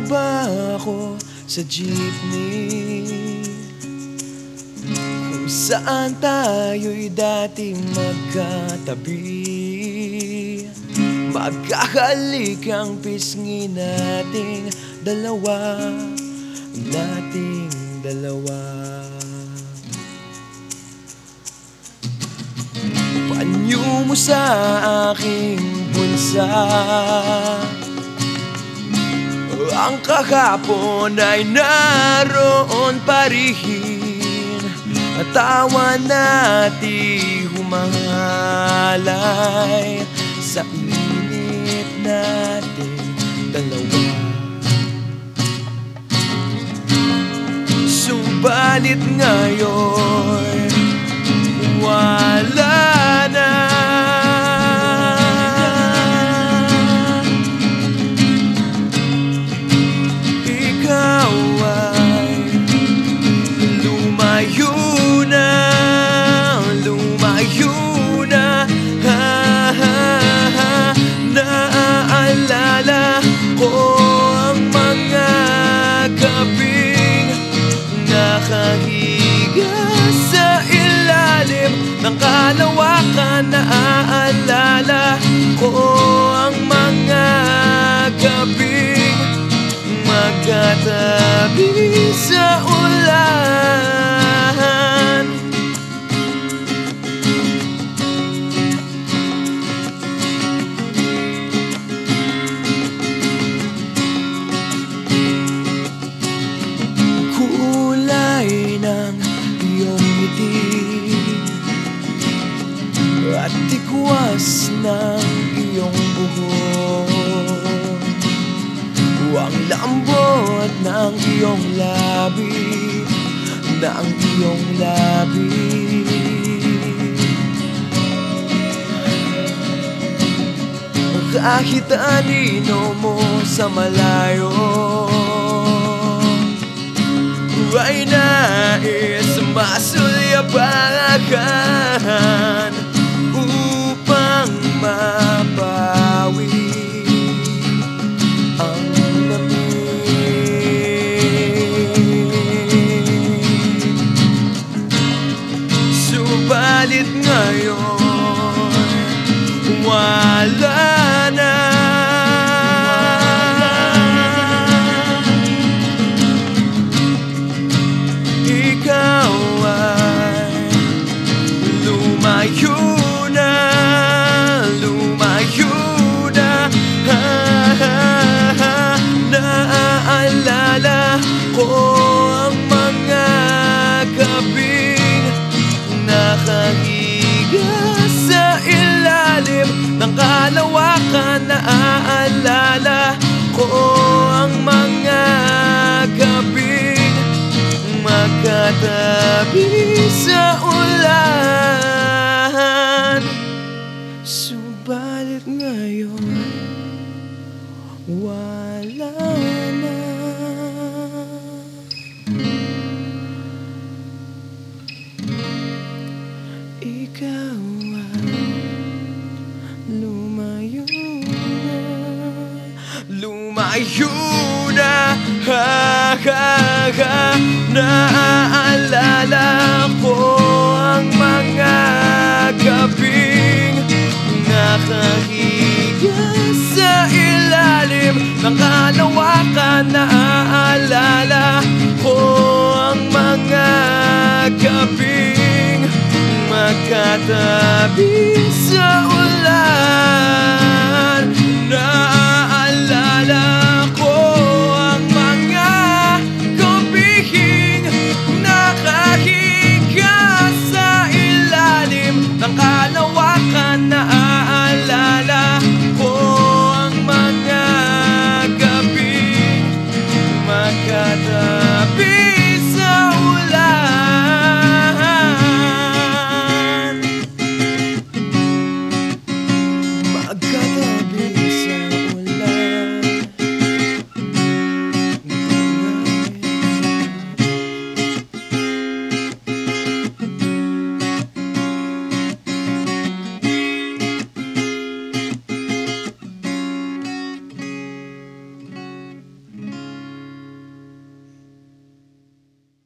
Bumaba ako sa jeepney? Kung saan tayo'y dati magkatabi? Magkakalik ang pisngi nating dalawa Nating dalawa. Panyo mo sa aking bulsa Ang kahapon ay naroon pa rin At tawa natin humahalay. Sa init natin dalawa. Subalit ngayon Magkatabi sa ulan. Kulay ng iyong ngiti. At tikwas ng iyong buhok Ang lambot ng iyong labi Ng iyong labi. Kahit anino mo sa malayo ay nais masulyapan wala na. Naaalala ko ang mga gabing Magkatabi sa ulan. Subalit ngayon Wala na. Ikaw ay lumayo Lumayo na ha, ha, ha. Naaalala ko ang mga gabing Nakahiga sa ilalim ng kalawakan Naaalala ko ang mga gabing Magkatabi sa ulan